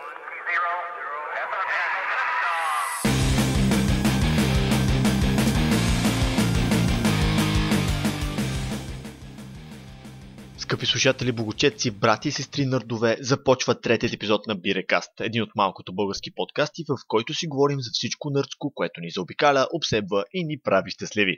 one zero. Скъпи слушатели, богочетци, брати и сестри нърдове, започва третият епизод на Бирекаст, един от малкото български подкасти, в който си говорим за всичко нърдско, което ни заобикаля, обсебва и ни прави щастливи.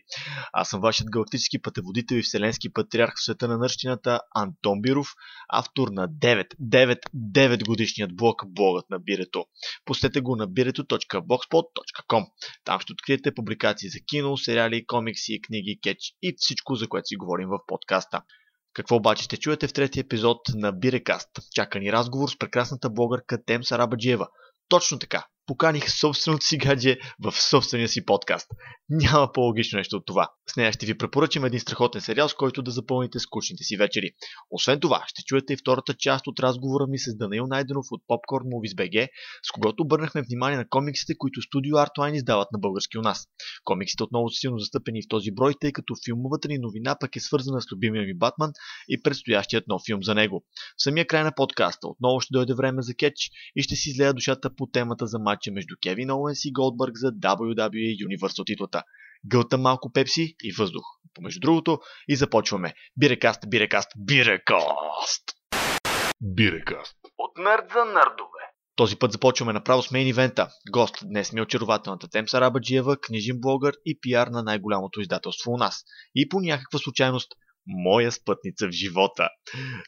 Аз съм вашият галактически пътеводител и вселенски патриарх в света на нърщината Антон Биров, автор на 9, 9, 9 годишният блог Блогът на Бирето. Посетете го на bireto.blogspot.com. Там ще откриете публикации за кино, сериали, комикси, книги, кетч и всичко, за което си говорим в подкаста. Какво обаче ще чуете в третия епизод на Бирекаст? Чака ни разговор с прекрасната блогърка Тем Сарабаджиева. Точно така, поканих собственото си гадже в собствения си подкаст. Няма по-логично нещо от това. С нея ще ви препоръчам един страхотен сериал, с който да запълните скучните си вечери. Освен това, ще чуете и втората част от разговора ми с Данаил Найденов от Popcorn Movies BG, с когото обърнахме внимание на комиксите, които студио Artline издават на български у нас. Комиксите отново са силно застъпени в този брой, тъй като филмовата ни новина пък е свързана с любимия ми Батман и предстоящият нов филм за него. В самия край на подкаста отново ще дойде време за кетч и ще си излея душата по темата за матча между Кевин Оуенс и Голдбърг за WWE Universal титлата. Гълта малко пепси и въздух. Помежду другото и започваме. Бирекаст, бирекаст, бирекаст! Бирекаст. От нърд за нърдове. Този път започваме направо с мейн ивента. Гост днес ми е очарователната Темса Рабаджиева, книжен блогър и пиар на най-голямото издателство у нас. И по някаква случайност моя спътница в живота.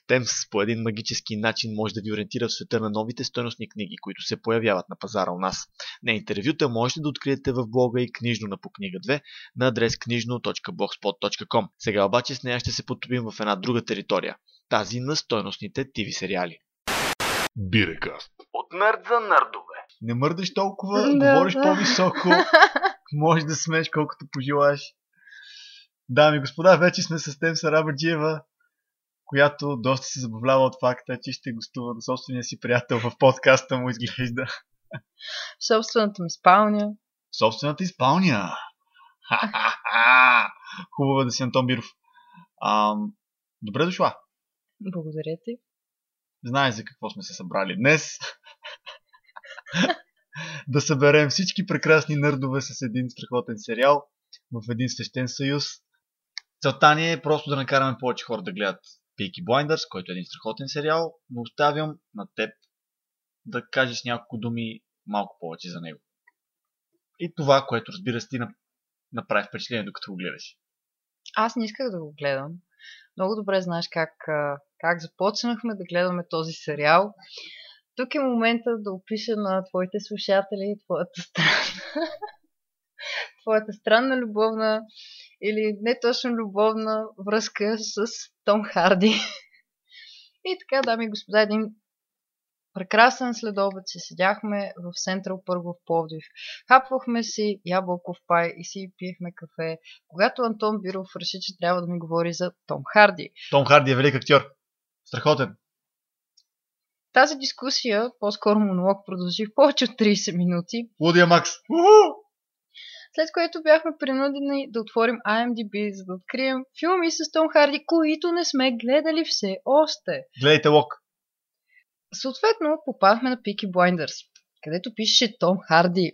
Темс по един магически начин може да ви ориентира в света на новите стойностни книги, които се появяват на пазара у нас. Не интервюта можете да откриете в блога и книжно на по книга 2 на адрес книжно.blogspot.com. Сега обаче с нея ще се потопим в една друга територия. Тази на стойностните TV сериали. Бирекаст. От нърд за нърдове. Не мърдаш толкова, Да, говориш да. по-високо, можеш да смееш колкото пожелаш. Дами и господа, вече сме с Тем Сарабаджиева, която доста се забавлява от факта, че ще гостува на собствения си приятел в подкаста му изглежда. Собствената ми спалня. Собствената. Ха-ха-ха! Хубаво е да си Антон Биров. Ам, добре дошла. Благодаря ти. Знаеш за какво сме се събрали днес. да съберем всички прекрасни нърдове с един страхотен сериал в един свещен съюз. Целта ни е просто да накараме повече хора да гледат Peaky Blinders, който е един страхотен сериал, но оставям на теб да кажеш няколко думи малко повече за него. И това, което разбира се ти на- направи впечатление, докато го гледаш. Аз не исках да го гледам. Много добре знаеш как, как започнахме да гледаме този сериал. Тук е момента да опиша на твоите слушатели твоята странна, твоята странна любовна или не точно любовна връзка с Том Харди. И така, дами и господа, един прекрасен следобед си седяхме в Централ Пърго в Пловдив. Хапвахме си ябълков пай и си пиехме кафе, когато Антон Биров реши, че трябва да ми говори за Том Харди. Том Харди е велик актьор. Страхотен. Тази дискусия, по-скоро монолог, продължи в повече от 30 минути, Лудия Макс. Уху! След което бяхме принудени да отворим IMDb, за да открием филми с Том Харди, които не сме гледали все още. Гледайте Лок. Съответно, попадахме на Peaky Blinders, където пишеше Том Харди.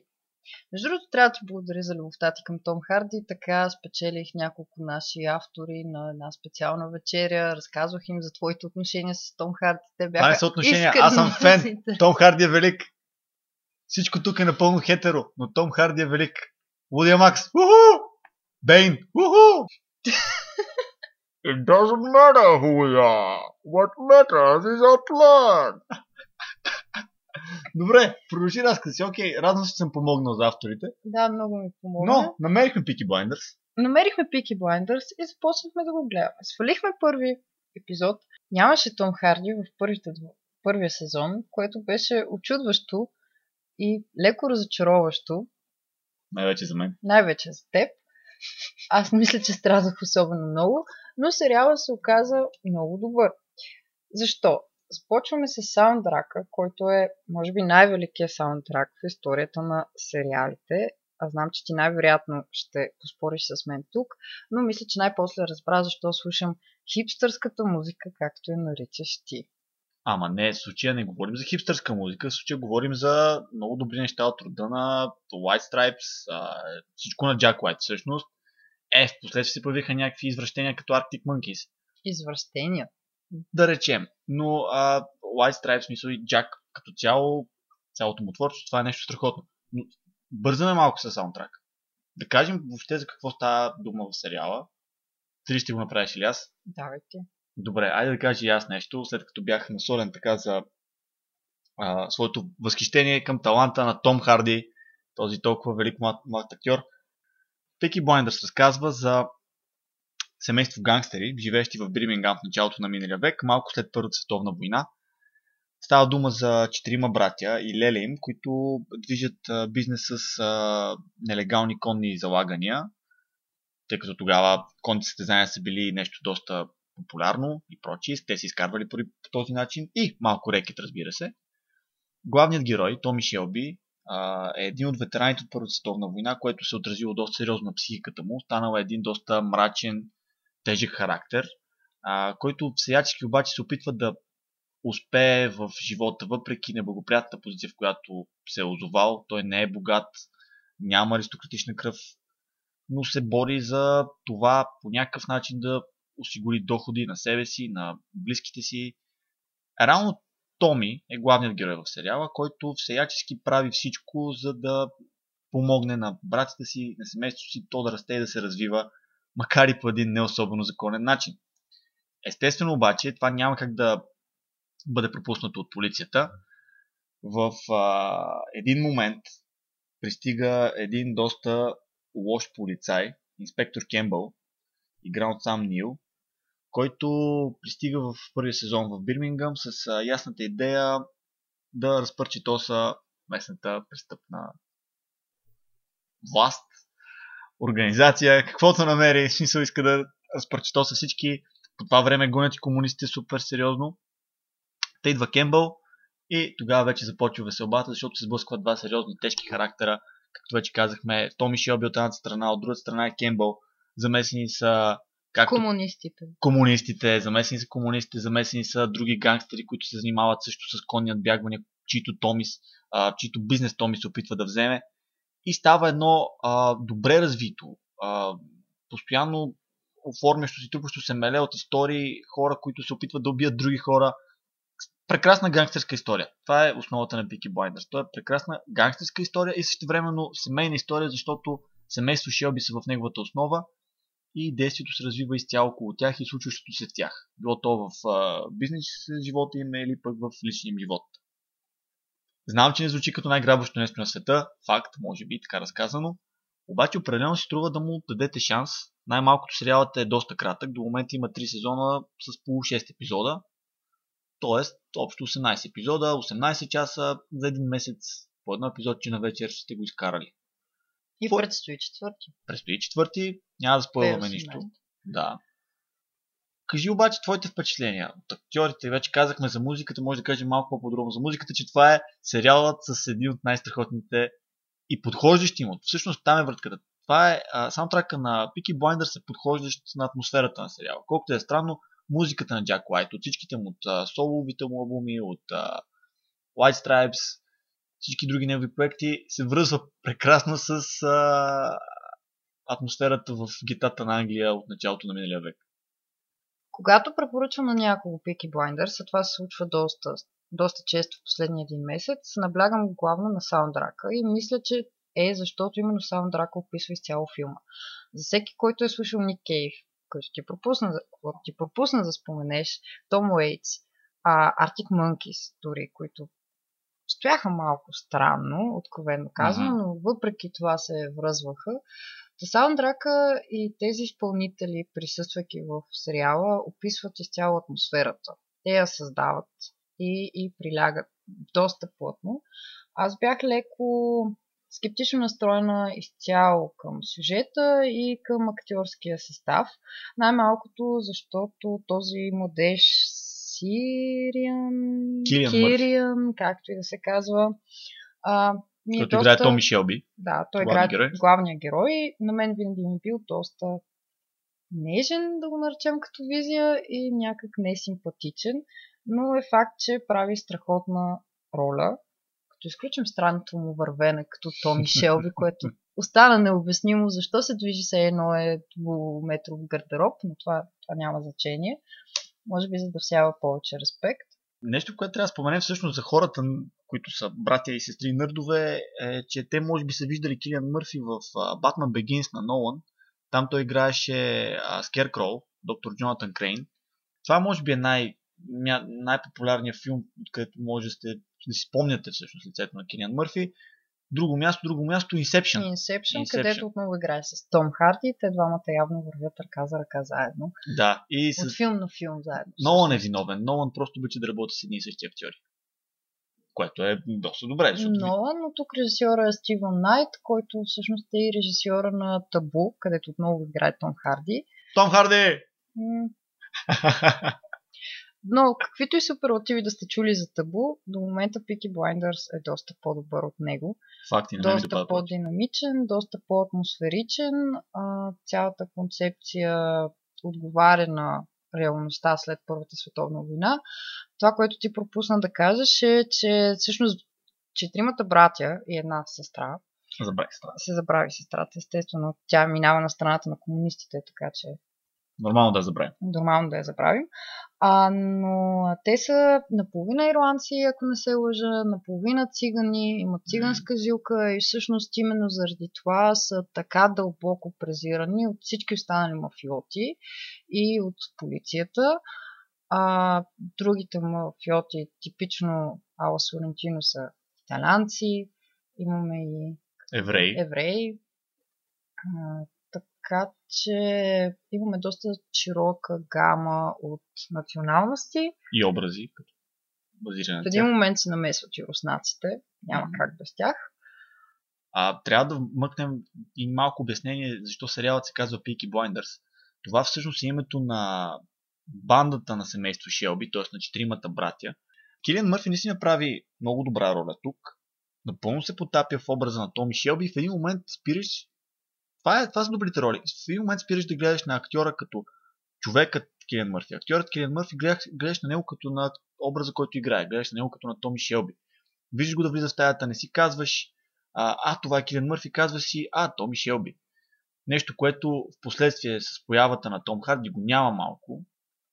Между другото, трябва да ти благодаря за любовта ти към Том Харди. Така спечелих няколко наши автори на една специална вечеря. Разказвах им за твоите отношения с Том Харди. Те бяха Това не са отношения. Аз съм фен. Том Харди е велик. Всичко тук е напълно хетеро, но Том Харди е велик. Лудия Макс. Уху! Бейн. Уху! It doesn't matter who we are. What matters is our plan. Добре, продължи разказ си. Окей, радвам се, че съм помогнал за авторите. Да, много ми помогна. Но намерихме Пики Blinders. намерихме Peaky Blinders и започнахме да го гледаме. Свалихме първи епизод. Нямаше Том Харди в първите, първия сезон, което беше очудващо и леко разочароващо, Най-вече за мен. най-вече за теб. Аз мисля, че страдах особено много, но сериала се оказа много добър. Защо? Започваме с саундтрака, който е, може би, най-великият саундтрак в историята на сериалите. Аз знам, че ти най-вероятно ще поспориш с мен тук, но мисля, че най-после разбра защо слушам хипстърската музика, както я наричаш ти. Ама не, в случая не говорим за хипстърска музика, в случая говорим за много добри неща от рода на White Stripes, а, всичко на Jack White всъщност. Е, в последствие се появиха някакви извращения като Arctic Monkeys, Извращения. да речем. Но а, White Stripes, смисъл и Jack като цяло, цялото му творчество, това е нещо страхотно. Но бързаме малко с саундтрак. Да кажем въобще за какво става дума в сериала. Ти ще го направиш или аз? Давайте. Добре, айде да кажа и аз нещо, след като бях насолен така за а, своето възхищение към таланта на Том Харди, този толкова велик млад, млад актьор. Пеки Блайндърс разказва за семейство гангстери, живеещи в Бирмингам в началото на миналия век, малко след Първата световна война. Става дума за четирима братя и леле им, които движат бизнес с а, нелегални конни залагания, тъй като тогава конните състезания са били нещо доста популярно и прочие. Те се изкарвали по, по този начин и малко рекет, разбира се. Главният герой, Томи Шелби, е един от ветераните от Първата световна война, което се е отразило доста сериозно на психиката му. Станал е един доста мрачен, тежък характер, който всячески обаче се опитва да успее в живота, въпреки неблагоприятната позиция, в която се е озовал. Той не е богат, няма аристократична кръв, но се бори за това по някакъв начин да осигури доходи на себе си, на близките си. Реално Томи е главният герой в сериала, който всеячески прави всичко, за да помогне на братята си, на семейството си, то да расте и да се развива, макар и по един не особено законен начин. Естествено обаче, това няма как да бъде пропуснато от полицията. В а, един момент пристига един доста лош полицай, инспектор Кембъл, игран от сам Нил, който пристига в първия сезон в Бирмингъм с ясната идея да разпърчи тоса местната престъпна власт, организация, каквото намери, смисъл иска да разпърчи тоса всички. По това време гонят и комунистите супер сериозно. Те идва Кембъл и тогава вече започва веселбата, защото се сблъскват два сериозни тежки характера. Както вече казахме, Томи Шелби от едната страна, от другата страна е Кембъл. Замесени са както Комунистите. комунистите, замесени са комунистите, замесени са други гангстери, които се занимават също с конни надбягвания, чието Томис, а, чието бизнес Томис се опитва да вземе. И става едно а, добре развито, а, постоянно оформящо си, трупащо се меле от истории, хора, които се опитват да убият други хора. Прекрасна гангстерска история. Това е основата на Peaky Blinders. Това е прекрасна гангстерска история и също времено семейна история, защото семейство Шелби са в неговата основа и действието се развива изцяло около тях и случващото се в тях. Било то в бизнес живота им или пък в личния им живот. Знам, че не звучи като най-грабващо нещо на света, факт, може би така разказано, обаче определено си струва да му дадете шанс. Най-малкото сериалът е доста кратък, до момента има 3 сезона с по 6 епизода, т.е. общо 18 епизода, 18 часа за един месец, по едно епизодче на вечер сте го изкарали. И Кой- предстои четвърти. Предстои четвърти, няма да спойлваме 2018. нищо. Да. Кажи обаче твоите впечатления от актьорите. Вече казахме за музиката, може да кажем малко по-подробно за музиката, че това е сериалът с един от най-страхотните и подхождащи му. Всъщност там е вратката. Това е а, саундтрака на Peaky Blinders е подхождащ на атмосферата на сериала. Колкото е странно, музиката на Джак Уайт, от всичките му, от а, соловите му албуми, от а, White Stripes, всички други негови проекти, се връзва прекрасно с а, атмосферата в гитата на Англия от началото на миналия век. Когато препоръчвам на някого Peaky Blinders, а това се случва доста, доста често в последния един месец, наблягам главно на саундрака и мисля, че е защото именно саундрака описва изцяло филма. За всеки, който е слушал Ник Кейв, който ти пропусна, който ти пропусна да споменеш, Том Уейтс, а, Arctic Monkeys, дори, които стояха малко странно, откровенно казано, Мгм. но въпреки това се връзваха. Та саундрака и тези изпълнители, присъствайки в сериала, описват изцяло атмосферата. Те я създават и, и прилягат доста плътно. Аз бях леко скептично настроена изцяло към сюжета и към актьорския състав. Най-малкото, защото този младеж Сириан, Килиан Кириан, както и да се казва, а, ми е Който доста... играе Томи Шелби. Да, той играе герой. главния герой. На мен винаги ми е бил доста нежен, да го наречем като визия и някак несимпатичен. но е факт, че прави страхотна роля. Като изключим странното му вървене, като Томи Шелби, което остана необяснимо защо се движи се едно е двуметров гардероб, но това, това няма значение. Може би за да всява повече респект. Нещо, което трябва да споменем всъщност за хората, които са братя и сестри нърдове, е, че те може би са виждали Килиан Мърфи в Batman Begins на Нолан. Там той играеше Скеркроу, доктор Джонатан Крейн. Това може би е най- най-популярният филм, където може да, сте, да си спомняте всъщност лицето на Килиан Мърфи. Друго място, друго място, Inception. Inception, Inception. където отново играе с Том Харди. Те двамата явно вървят ръка за ръка заедно. Да. И с... От филм на филм заедно. Нолан е виновен. Нолан просто обича да работи с едни и същи актьори. Което е доста добре. Защото... Нолан, но тук режисьора е Стивън Найт, който всъщност е и режисьора на Табу, където отново играе Том Харди. Том Харди! Но каквито и суперлативи да сте чули за табу, до момента Peaky Blinders е доста по-добър от него. Факти, доста по-динамичен, доста по-атмосферичен. А, цялата концепция отговаря на реалността след Първата световна война. Това, което ти пропусна да кажеш е, че всъщност четиримата братя и една сестра Забрави. Се забрави сестрата, естествено. Тя минава на страната на комунистите, така че Нормално да я забравим. Нормално да я забравим. А, но те са наполовина ирландци, ако не се лъжа, наполовина цигани, имат циганска жилка и всъщност именно заради това са така дълбоко презирани от всички останали мафиоти и от полицията. А другите мафиоти, типично Ала Сорентино, са италянци, имаме и евреи. евреи. Така че имаме доста широка гама от националности. И образи, като базиране В един момент се намесват и руснаците. Няма mm-hmm. как без тях. А, трябва да мъкнем и малко обяснение защо сериалът се казва Peaky Blinders. Това всъщност е името на бандата на семейство Шелби, т.е. на четиримата братя. Килиан Мърфи наистина прави много добра роля тук. Напълно се потапя в образа на Томи Шелби и в един момент спираш това, е, това са добрите роли. В един момент спираш да гледаш на актьора като човекът Килиан Мърфи. Актьорът Килиан Мърфи гледаш, гледаш на него като на образа, който играе. Гледаш на него като на Томи Шелби. Виждаш го да влиза в стаята, не си казваш, а, а това е Килиан Мърфи, казва си, а, Томи Шелби. Нещо, което в последствие с появата на Том Харди го няма малко,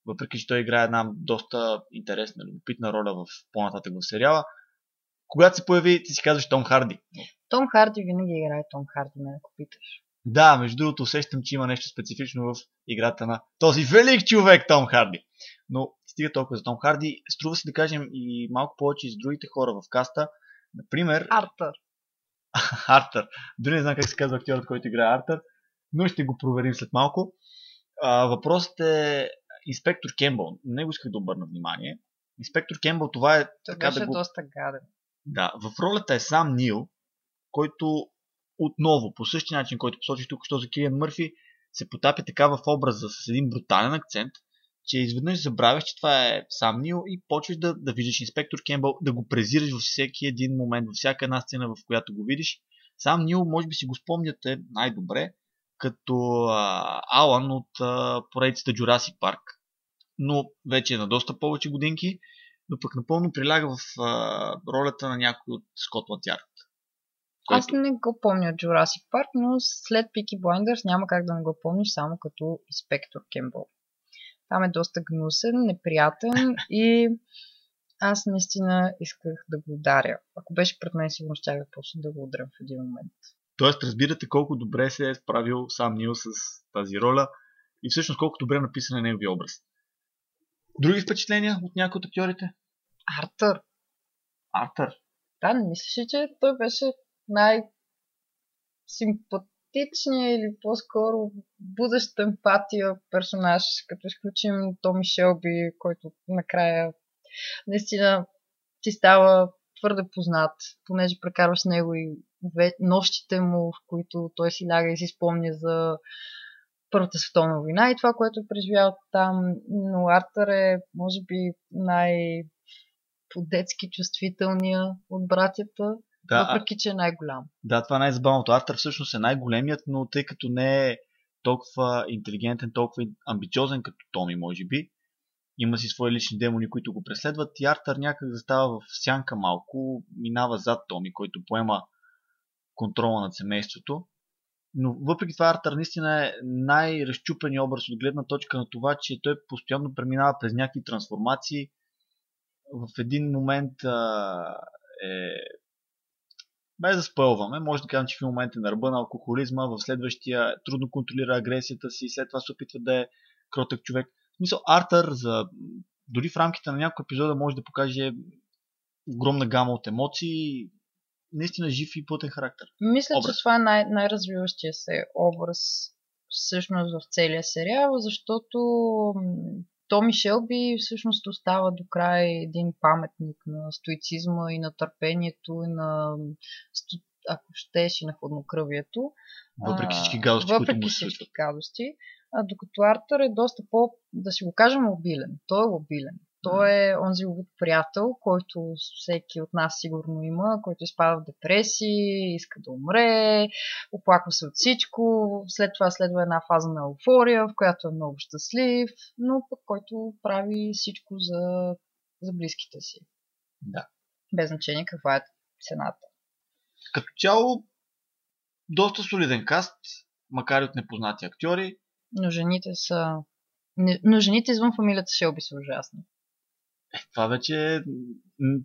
въпреки че той играе една доста интересна, любопитна роля в по-нататък в сериала. Когато се появи, ти си казваш Том Харди. Том Харди винаги играе Том Харди, ме ако питаш. Да, между другото усещам, че има нещо специфично в играта на този велик човек Том Харди. Но стига толкова за Том Харди. Струва се да кажем и малко повече и за другите хора в каста. Например... Артър. Артър. Дори не знам как се казва актьорът, който играе Артър, но ще го проверим след малко. А, въпросът е инспектор Кембъл. На него исках да обърна внимание. Инспектор Кембъл, това е... Така беше да го... доста гаден. Да, в ролята е сам Нил, който отново, по същия начин, който посочих тук, що за Килиан Мърфи, се потапя така в образа с един брутален акцент, че изведнъж забравяш, че това е сам Нил и почваш да, да виждаш инспектор Кембъл, да го презираш във всеки един момент, във всяка една сцена, в която го видиш. Сам Нил, може би си го спомняте най-добре, като а, Алан от а, поредицата Jurassic Парк, но вече е на доста повече годинки, но пък напълно приляга в а, ролята на някой от Скотланд Ярд. Който... Аз не го помня от Jurassic Park, но след Peaky Blinders няма как да не го помниш само като инспектор Кембъл. Там е доста гнусен, неприятен и аз наистина исках да го ударя. Ако беше пред мен, сигурно ще да почна да го ударям в един момент. Тоест, разбирате колко добре се е справил сам Нил с тази роля и всъщност колко добре е написан е неговия образ. Други впечатления от някои от актьорите? Артър. Артър? Да, не мислиш, че той беше най-симпатичният или по-скоро будеща емпатия персонаж, като изключим Томи Шелби, който накрая наистина ти става твърде познат, понеже прекарваш него и нощите му, в които той си ляга и си спомня за Първата световна война и това, което е преживял там. Но Артър е, може би, най- по-детски чувствителния от братята. Да, въпреки, че е най-голям. Да, това е най-забавното. Артър всъщност е най-големият, но тъй като не е толкова интелигентен, толкова амбициозен като Томи, може би, има си свои лични демони, които го преследват и Артър някак застава в сянка малко, минава зад Томи, който поема контрола над семейството. Но въпреки това Артър наистина е най-разчупен образ от гледна точка на това, че той постоянно преминава през някакви трансформации. В един момент а, е без да спълваме, може да кажем, че в момента е на ръба на алкохолизма, в следващия трудно контролира агресията си, след това се опитва да е кротък човек. В смисъл, Артър за, дори в рамките на няколко епизода може да покаже огромна гама от емоции, наистина жив и плътен характер. Мисля, Образ. че това е най- най-развиващия се образ всъщност в целия сериал, защото Томи Шелби всъщност остава до край един паметник на стоицизма и на търпението и на, ако щеш, и на хладнокръвието. Въпреки всички гадости, които въпреки му се всички гадости. А, докато Артър е доста по, да си го кажем, лобилен. Той е лобилен. Той е онзи луд приятел, който всеки от нас сигурно има, който изпада в депресии, иска да умре, оплаква се от всичко, след това следва една фаза на еуфория, в която е много щастлив, но пък който прави всичко за, за близките си. Да. Без значение каква е цената. Като цяло, доста солиден каст, макар и от непознати актьори. Но жените са... Но жените извън фамилията Шелби са ужасни. Е, това вече е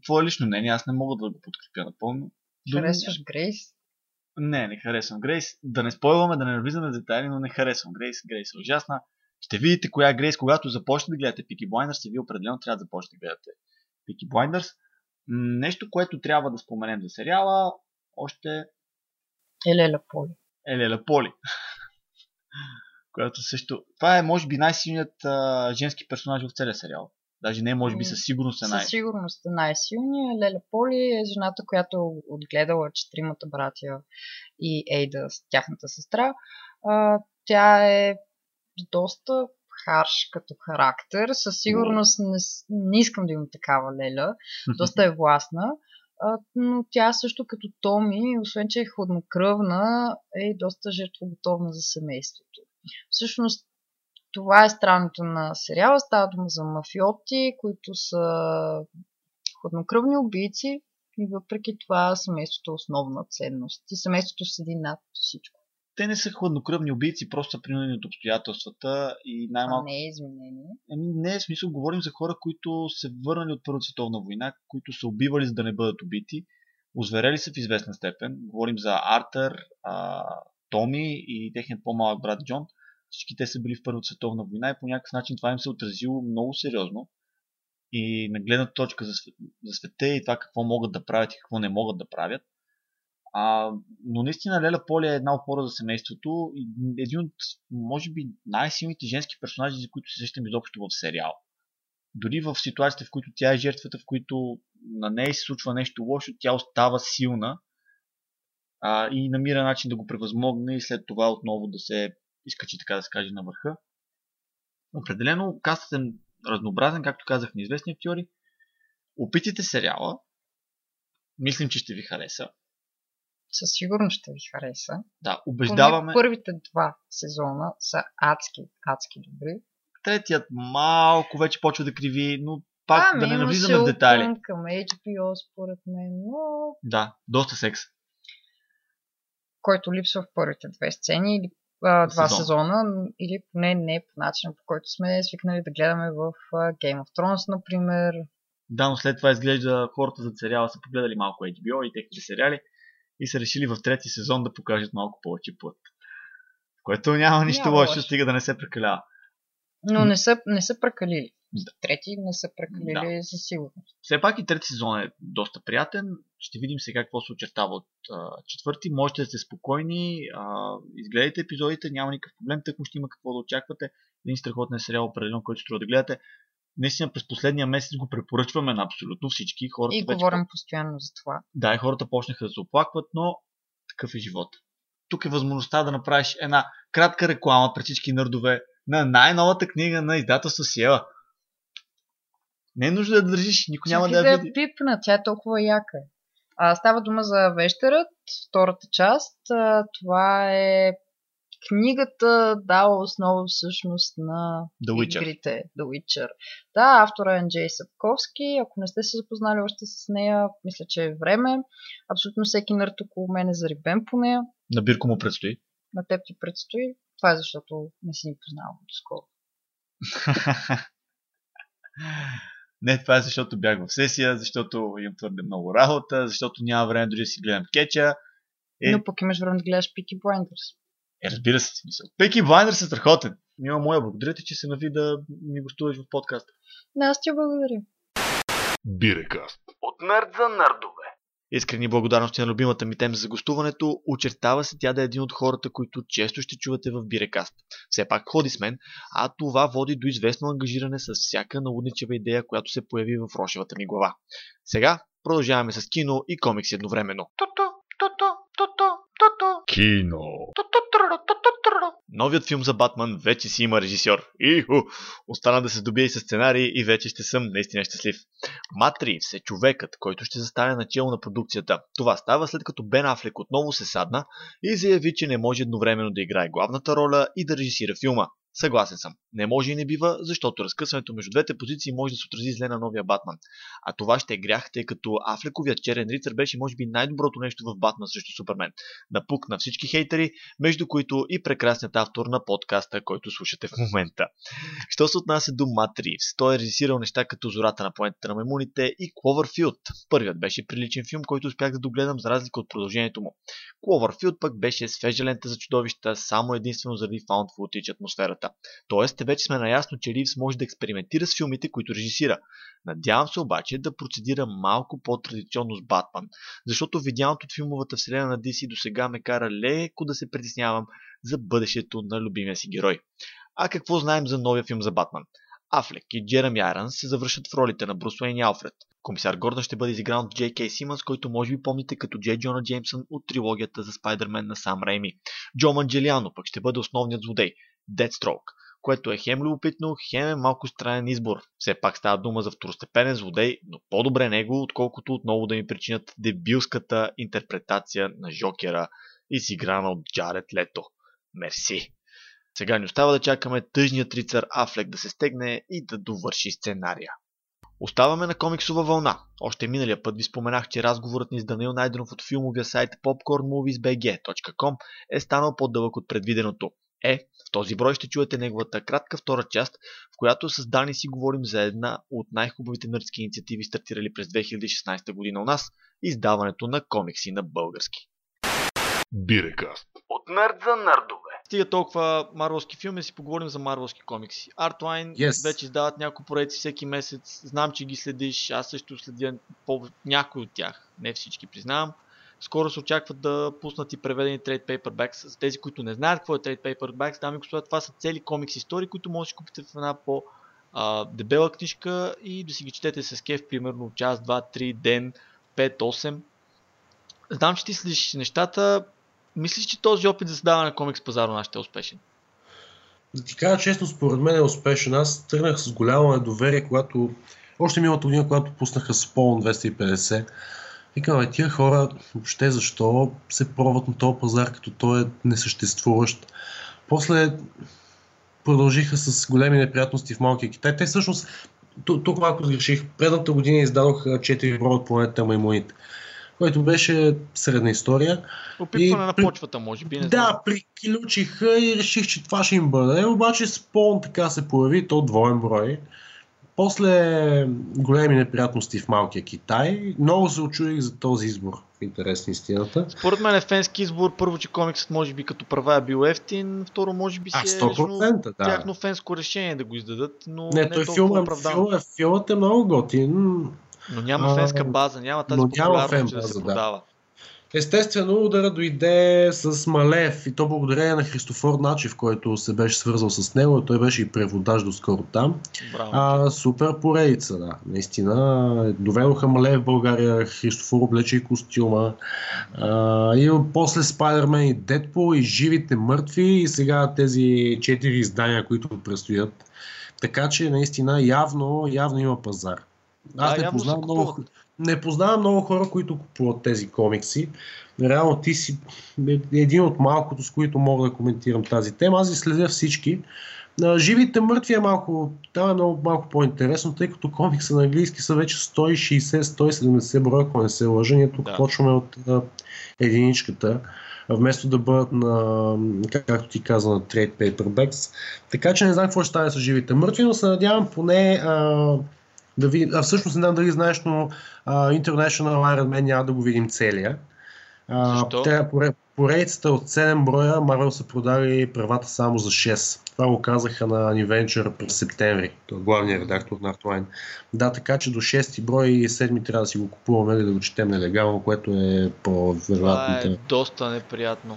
твое лично мнение, аз не мога да го подкрепя напълно. Харесваш Грейс? Не, не харесвам Грейс. Да не спойваме, да не навлизаме в детайли, но не харесвам Грейс. Грейс е ужасна. Ще видите коя е Грейс, когато започнете да гледате Пики Blinders вие определено трябва да започнете да гледате Пики Blinders. Нещо, което трябва да споменем за сериала, още Елеля Поли. е Леля Поли. която също... Това е, може би, най-силният а, женски персонаж в целия сериал. Даже не, може би, със сигурност е най- Със сигурност е най-силният. Леля Поли е жената, която отгледала четиримата братя и Ейда, с тяхната сестра. А, тя е доста харш като характер. Със сигурност не, не искам да имам такава Леля. Доста е властна. А, но тя също като Томи, освен че е хладнокръвна, е и доста жертвоготовна за семейството. Всъщност, това е странното на сериала. Става дума за мафиоти, които са хладнокръвни убийци и въпреки това семейството е основна ценност. И семейството седи над всичко. Те не са хладнокръвни убийци, просто са принудени от обстоятелствата и най-малко не е извинение. Ами не в смисъл, говорим за хора, които се върнали от Първата световна война, които са убивали за да не бъдат убити, озверели са в известна степен. Говорим за Артър, а, Томи и техният по-малък брат Джон. Всички те са били в Първата световна война и по някакъв начин това им се отразило много сериозно. И на гледна точка за, за света и това какво могат да правят и какво не могат да правят. А, но наистина Леля Поли е една опора за семейството и един от, може би, най-силните женски персонажи, за които се сещам изобщо в сериал. Дори в ситуациите, в които тя е жертвата, в които на нея се случва нещо лошо, тя остава силна а, и намира начин да го превъзмогне и след това отново да се изкачи, така да се каже, на върха. Определено кастът е разнообразен, както казах, неизвестни актьори. Опитайте сериала. Мислим, че ще ви хареса. Със сигурност ще ви хареса. Да, Поне убеждаваме. Първите два сезона са адски, адски добри. Третият малко вече почва да криви, но пак Ами, да не навлизаме в детайли. Към HBO, според мен, но Да, доста секс. който липсва в първите две сцени или а, два Сезон. сезона, или поне не по начина, по който сме свикнали да гледаме в Game of Thrones, например. Да, но след това изглежда хората за сериала са погледали малко HBO и техните сериали и са решили в трети сезон да покажат малко повече плът. В което няма нищо Няма лошо, лошо. стига да не се прекалява. Но не са, не са прекалили. Да. Трети не са прекалили Да. със сигурност. Все пак и трети сезон е доста приятен. Ще видим сега какво се очертава от а, четвърти. Можете да сте спокойни. А, изгледайте епизодите, няма никакъв проблем. Тъкмо ще има какво да очаквате. Един страхотен сериал, определено, който струва да гледате. Наистина през последния месец го препоръчваме на абсолютно всички. Хората И вече говорим постоянно за това. Да, и хората почнаха да се оплакват, но такъв е живот. Тук е възможността да направиш една кратка реклама пред всички нърдове на най-новата книга на издателство Сиела. Не е нужно да държиш, никой няма да я види. пипна, тя е толкова яка. А, става дума за Вещерът, втората част. А, това е книгата дава основа всъщност на The Witcher. игрите The Witcher. Да, автора е Анджей Сапковски. Ако не сте се запознали още с нея, мисля, че е време. Абсолютно всеки нърд около мен е зарибен по нея. На Бирко му предстои. На теб ти предстои. Това е защото не си ни познавал до скоро. Не, това е защото бях в сесия, защото имам твърде много работа, защото няма време дори да си гледам кеча. Е. Но пък имаш време да гледаш Peaky Blinders. Е, разбира се, смисъл. Пеки Блайндърс е страхотен. Няма моя, благодаря ти, че се нави да ми гостуваш в подкаста. Да, аз ти благодаря. Бирекаст. От нърд за нърдове. Искрени благодарности на любимата ми тема за гостуването. Очертава се тя да е един от хората, които често ще чувате в Бирекаст. Все пак ходи с мен, а това води до известно ангажиране с всяка налудничева идея, която се появи в рошевата ми глава. Сега продължаваме с кино и комикси едновременно. Кино. Новият филм за Батман вече си има режисьор. Иху! Остана да се добие и с сценарий и вече ще съм наистина щастлив. Мат Ривз е човекът, който ще застане начало на продукцията. Това става след като Бен Афлек отново се садна и заяви, че не може едновременно да играе главната роля и да режисира филма. Съгласен съм. Не може и не бива, защото разкъсването между двете позиции може да се отрази зле на новия Батман. А това ще е грях, тъй като Афлековият черен рицар беше може би най-доброто нещо в Батман срещу Супермен. Напук на всички хейтери, между които и прекрасният автор на подкаста, който слушате в момента. Що се отнася до Мат той е режисирал неща като Зората на планетата на маймуните и Cloverfield. Първият беше приличен филм, който успях да догледам за разлика от продължението му. Cloverfield пък беше свежа лента за чудовища, само единствено заради found атмосферата. Тоест, вече сме наясно, че Ривз може да експериментира с филмите, които режисира. Надявам се обаче да процедира малко по-традиционно с Батман, защото видяното от филмовата вселена на DC до сега ме кара леко да се притеснявам за бъдещето на любимия си герой. А какво знаем за новия филм за Батман? Афлек и Джереми Айранс се завършат в ролите на Брус Уейн и Алфред. Комисар Гордън ще бъде изигран от Джей Кей Симънс, който може би помните като Джей Джона Джеймсън от трилогията за Спайдермен на Сам Рейми. Джо Манджелиано пък ще бъде основният злодей – Deathstroke, което е хем любопитно, хем е малко странен избор. Все пак става дума за второстепенен злодей, но по-добре него, отколкото отново да ми причинят дебилската интерпретация на Жокера, изиграна от Джаред Лето. Мерси! Сега ни остава да чакаме тъжният рицар Афлек да се стегне и да довърши сценария. Оставаме на комиксова вълна. Още миналия път ви споменах, че разговорът ни с Данил Найденов от филмовия сайт popcornmoviesbg.com е станал по-дълъг от предвиденото. Е, в този брой ще чуете неговата кратка втора част, в която с Дани си говорим за една от най-хубавите нърдски инициативи, стартирали през 2016 година у нас, издаването на комикси на български. Бирекаст. От нърд за нърдове. Стига толкова марвелски филми, си поговорим за марвелски комикси. Artline Yes. вече издават няколко поредици всеки месец. Знам, че ги следиш. Аз също следя по- някои от тях. Не всички признавам. Скоро се очакват да пуснат и преведени trade paperbacks. За тези, които не знаят какво е trade paperbacks, дами и господа, това са цели комикс истории, които може да купите в една по дебела книжка и да си ги четете с кеф, примерно час, два, три, ден, 5, 8. Знам, че ти следиш нещата. Мислиш, че този опит за създаване на комикс пазар у нас ще е успешен? Да ти кажа честно, според мен е успешен. Аз тръгнах с голямо недоверие, когато още миналата година, когато пуснаха Spawn 250. Викам, е, тия хора въобще защо се пробват на този пазар, като той е несъществуващ. После продължиха с големи неприятности в малкия Китай. Те всъщност, ту- тук малко сгреших, предната година издадох 4 броя от планета Маймуните, който беше средна история. Опитване И на почвата, може би. Не знам. Да, приключиха и реших, че това ще им бъде. Обаче Спон така се появи, то двоен брой. После големи неприятности в малкия Китай, много се очудих за този избор, интерес на истината. Според мен е фенски избор. Първо, че комиксът може би като права е бил ефтин. Второ, може би А, си е 100%, лично да. тяхно фенско решение да го издадат, но Не, не, той филм е, филм е, филмът е много готин. Но няма А, фенска база, няма тази популярност, че да се да. продава. Естествено, удара дойде с Малев и то благодарение на Христофор Начев, който се беше свързал с него. Той беше и преводач до скоро там. Браво. А, супер поредица, да. Наистина. Доведоха Мале в България, Христофор облече и костюма. А, и после Спайдермен и Дедпул и Живите мъртви и сега тези четири издания, които предстоят. Така че наистина явно, явно има пазар. Аз Да, не познавам, много. Не познавам много хора, които купуват тези комикси. Реално ти си един от малкото, с които мога да коментирам тази тема. Аз ги следя всички. На живите мъртви е малко, там е много малко по-интересно, тъй като комикса на английски са вече 160-170 броя, ако не се лъжа. Ние тук Да. почваме от а, единичката, вместо да бъдат на, как- както ти каза, на trade paperbacks. Така че не знам какво ще стане с живите мъртви, но се надявам поне а, да ви... А всъщност не знам дали знаеш, но а, International Iron Man няма да го видим целия. А, Защо? Те, поре- поредицата от 7 броя, Marvel са продали правата само за 6. Това го казаха на Univenture през септември, той е главният редактор на Artline. Да, така че до 6 брой и 7 трябва да си го купуваме или да го четем нелегално, което е Това е доста неприятно.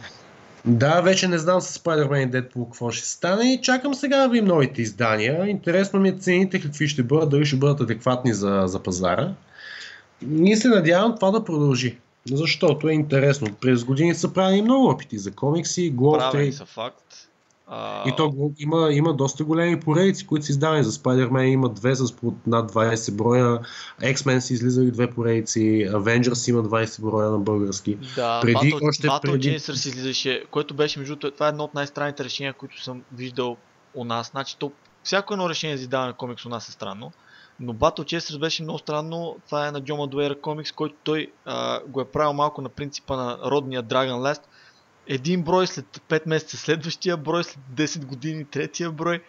Да, вече не знам с Spider-Man и Deadpool какво ще стане и чакам сега да видим новите издания. Интересно ми е цените какви ще бъдат, дали ще бъдат адекватни за, за пазара. И се надявам това да продължи. Защото е интересно. През години са правени много опити за комикси, Glove Правени са факт. А, И то има, има доста големи поредици, които са издавани за Spider-Man. Има две с над 20 броя. X-Men са излизали две поредици. Avengers има 20 броя на български. Да, преди- Battle, още Battle преди- Chasers излизаше, което беше между това е едно от най-странните решения, които съм виждал у нас. Значи, то, всяко едно решение за издаване на комикс у нас е странно, но Battle Chasers беше много странно. Това е на Джома Дуера комикс, който той а, го е правил малко на принципа на родния Dragon Last. Един брой след 5 месеца, следващия брой след 10 години, третия брой.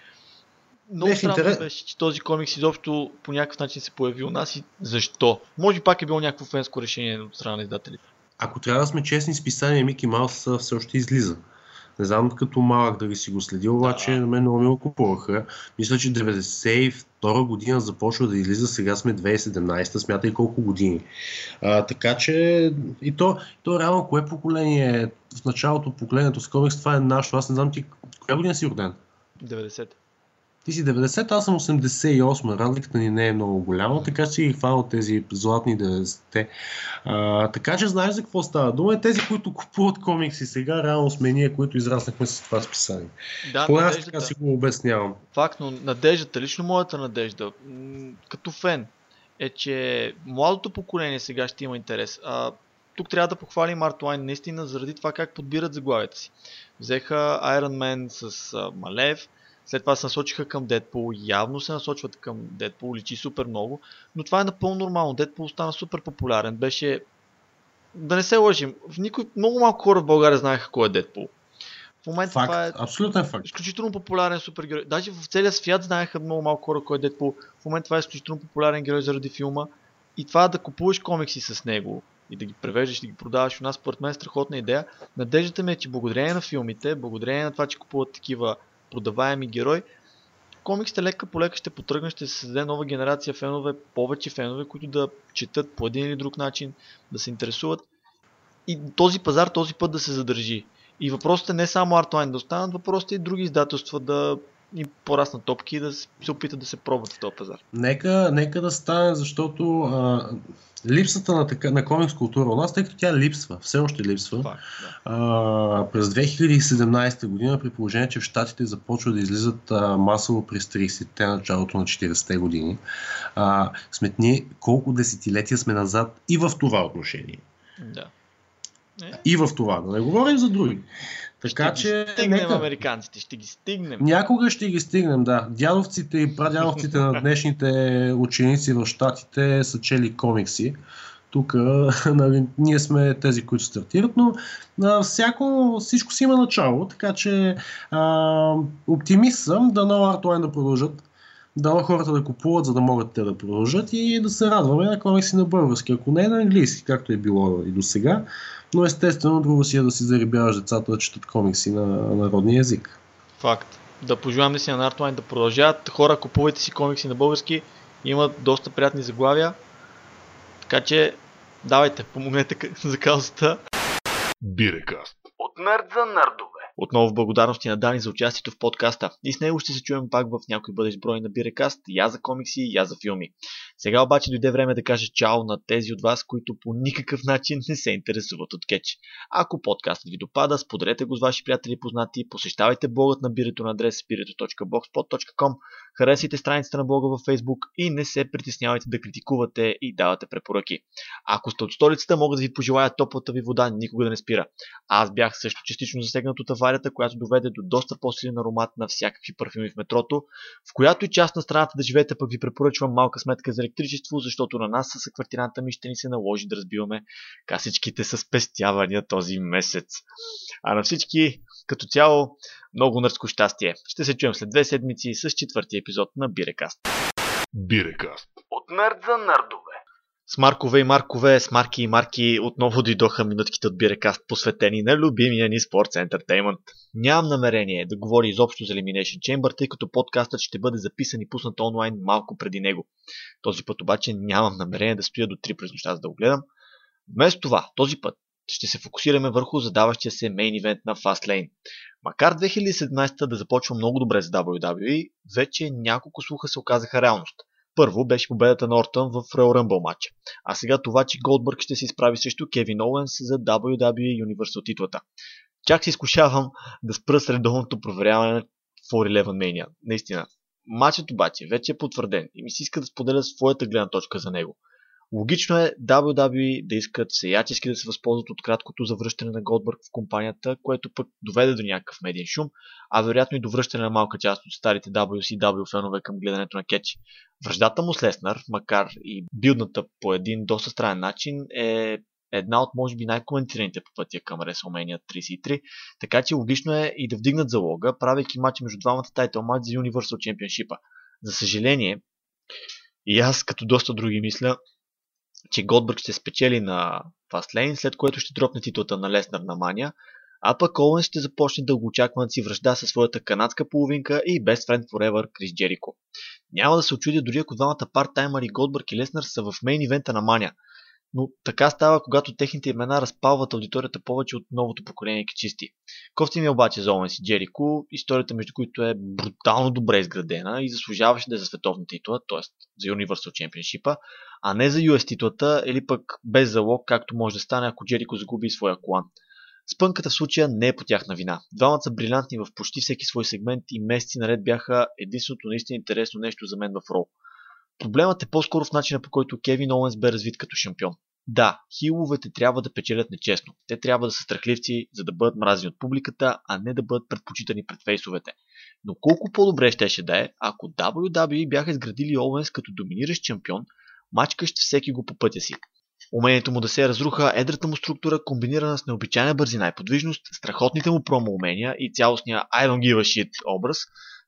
Много в странно интерес- беше, че този комикс изобщо по някакъв начин се появи у нас и защо. Може би пак е било някакво фенско решение от страна на издателите. Ако трябва да сме честни с писания, Мики Маус все още излиза. Не знам като малък дали си го следил, обаче Да. на мен много ми го купуваха. Мисля, че 92 година започва да излиза, сега сме 2017, смятай колко години. А, така че и то, то реално кое поколение е в началото поколението с комикс, това е нашето. Аз не знам ти коя година си роден. 90. Ти си 90, аз съм 88, разликата ни не е много голяма, така че си ги хванал тези златни 90-те. А, така че знаеш за какво става дума. Е тези, които купуват комикси сега, реално сме ние, които израснахме с това списание. Да, Поне аз така си го обяснявам. Факт, но надеждата, лично моята надежда, като фен, е, че младото поколение сега ще има интерес. А, тук трябва да похвалим Artline наистина заради това как подбират заглавията си. Взеха Iron Man с а, Малев, след това се насочиха към Deadpool, явно се насочват към Deadpool, личи супер много, но това е напълно нормално. Deadpool стана супер популярен, беше... Да не се лъжим, в никой... много малко хора в България знаеха кой е Deadpool. В момента Факт, това е абсолютен факт. изключително популярен супергерой. Даже в целия свят знаеха много малко хора кой е Дедпул. В момента това е изключително популярен герой заради филма. И това да купуваш комикси с него и да ги превеждаш, да ги продаваш у нас, според мен е страхотна идея. Надеждата ми е, че благодарение на филмите, благодарение на това, че купуват такива продаваеми герои, комиксите лека по лека ще потръгнат, ще се създаде нова генерация фенове, повече фенове, които да четат по един или друг начин, да се интересуват. И този пазар този път да се задържи. И въпросът е не само Artline да останат, въпросът е и други издателства да им пораснат топки и да се опитат да се пробват в този пазар. Нека, нека да стане, защото а, липсата на, така, на комикс култура у нас, тъй като тя липсва, все още липсва. Факт, да. А, през 2017 година, при положение, че в Штатите започват да излизат а, масово през 30-те, началото на 40-те години, а, сметни колко десетилетия сме назад и в това отношение. да. И в това, да не говорим за други. Така ще че, ги стигнем нека, американците, ще ги стигнем. някога ще ги стигнем, да. Дядовците и прадядовците на днешните ученици в Штатите са чели комикси. Тук нали, ние сме тези, които стартират, но а, всяко, всичко си има начало, така че а, оптимист съм да на Artline да продължат, да хората да купуват, за да могат те да продължат и да се радваме на комикси на български, ако не на английски, както е било и до сега. Но естествено, друго си е да си заребяваш децата да четат комикси на народния език. Факт. Да пожелавам наистина на Artline да продължават. Хора, купувайте си комикси на български. Имат доста приятни заглавия. Така че, давайте, помогнете за каузата. Бирекаст. От нърд за нърдове. Отново благодарности на Дани за участието в подкаста и с него ще се чуем пак в някой бъдещ брой на Бирекаст, я за комикси, я за филми. Сега обаче дойде време да кажа чао на тези от вас, които по никакъв начин не се интересуват от кетч. Ако подкастът ви допада, споделете го с ваши приятели и познати, посещавайте блогът на бирето на адрес spirito.blogspot.com, харесайте страницата на блога във Facebook и не се притеснявайте да критикувате и давате препоръки. Ако сте от столицата, мога да ви пожелая топлата ви вода никога да не спира. Аз бях също частично засегнат от аварията, която доведе до доста по-силен аромат на всякакви парфюми в метрото, в която и част на страната да живеете, пък ви препоръчвам малка сметка за електричество, защото на нас с квартиранта ми ще ни се наложи да разбиваме касичките с спестявания този месец. А на всички, като цяло, много нърско щастие. Ще се чуем след две седмици с четвъртия епизод на Бирекаст. Бирекаст. От нърд за нърдове. С Маркове и Маркове, с Марки и Марки отново дойдоха минутките от Бирекаст, посветени на любимия ни Sports Entertainment. Нямам намерение да говоря изобщо за Elimination Chamber, тъй като подкастът ще бъде записан и пуснат онлайн малко преди него. Този път обаче нямам намерение да стоя до 3 през нощта за да го гледам. Вместо това, този път ще се фокусираме върху задаващия се мейн ивент на Fastlane. Макар 2017 да започва много добре за WWE, вече няколко слуха се оказаха реалност – първо беше победата на Ортън в Royal Rumble матча. А сега това, че Голдбърг ще се изправи срещу Кевин Оуенс за WWE Universal титлата. Чак се изкушавам да спра средовното проверяване на 411 Mania. Наистина. Матчът обаче вече е потвърден и ми се иска да споделя своята гледна точка за него. Логично е WWE да искат всеячески да се възползват от краткото завръщане на Голдбърг в компанията, което пък доведе до някакъв медиен шум, а вероятно и до връщане на малка част от старите WCW фенове към гледането на кетч. Връждата му с Леснар, макар и билдната по един доста странен начин, е една от може би най-коментираните по пътя към WrestleMania 33, така че логично е и да вдигнат залога, правейки матч между двамата тайтл матч за Universal Championship. За съжаление, и аз като доста други мисля, че Голдбърг ще спечели на Fastlane, след което ще дропне титлата на Леснар на Мания, а пък Оуен ще започне дългоочакваната си връжда със своята канадска половинка и Best Friend Forever Крис Джерико. Няма да се очудя дори ако двамата парт-таймъри Голдбърг и Леснар са в мейн ивента на Мания. Но така става, когато техните имена разпалват аудиторията повече от новото поколение кичисти. Кофти ми е обаче за Оуенс и Джерико, историята между които е брутално добре изградена и заслужаваше да е за световна титла, т.е. за Universal Championship, а не за US титлата или пък без залог, както може да стане, ако Джерико загуби своя колан. Спънката в случая не е по тяхна вина. Двамата са брилянтни в почти всеки свой сегмент и месеци наред бяха единственото наистина интересно нещо за мен в Роу. Проблемът е по-скоро в начина по който Кевин Оуенс бе развит като шампион. Да, хиловете трябва да печелят нечестно. Те трябва да са страхливци, за да бъдат мразени от публиката, а не да бъдат предпочитани пред фейсовете. Но колко по-добре щеше да е, ако WWE бяха изградили Оуенс като доминиращ шампион, мачкащ всеки го по пътя си. Умението му да се разруха, едрата му структура, комбинирана с необичайна бързина и подвижност, страхотните му промо умения и цялостния I don't give a shit образ,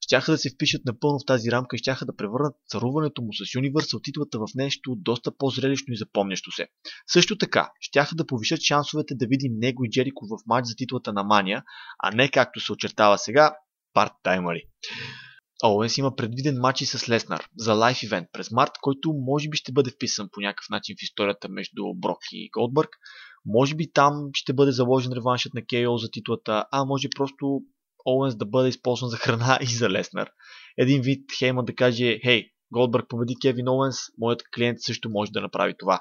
щяха да се впишат напълно в тази рамка и щяха да превърнат царуването му с Universal титлата в нещо доста по-зрелищно и запомнящо се. Също така, щяха да повишат шансовете да видим него и Джерико в матч за титлата на Мания, а не както се очертава сега, парт-таймари. Оуенс има предвиден матч и с Леснар за лайф ивент през март, който може би ще бъде вписан по някакъв начин в историята между Брок и Голдбърг. Може би там ще бъде заложен реваншът на Кейо за титлата, а може просто Оуенс да бъде използван за храна и за Леснар. Един вид Хейман да каже, хей, Голдбърг победи Кевин Оуенс, моят клиент също може да направи това.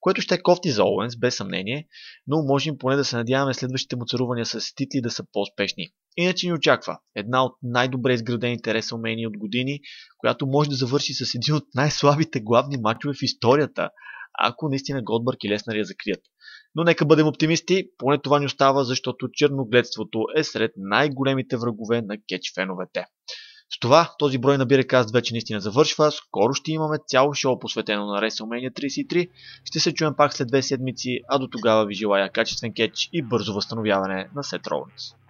Което ще е кофти за Оуенс, без съмнение, но можем поне да се надяваме следващите му царувания с титли да са по-успешни. Иначе ни очаква една от най-добре изградените WrestleMania от години, която може да завърши с един от най-слабите главни матчове в историята, ако наистина Голдбърг и Леснар я закрият. Но нека бъдем оптимисти, поне това ни остава, защото черногледството е сред най-големите врагове на кетч феновете. С това този брой на Бирекаст вече наистина завършва. Скоро ще имаме цяло шоу посветено на WrestleMania 33. Ще се чуем пак след две седмици, а до тогава ви желая качествен кетч и бързо възстановяване на Сет Ролинс.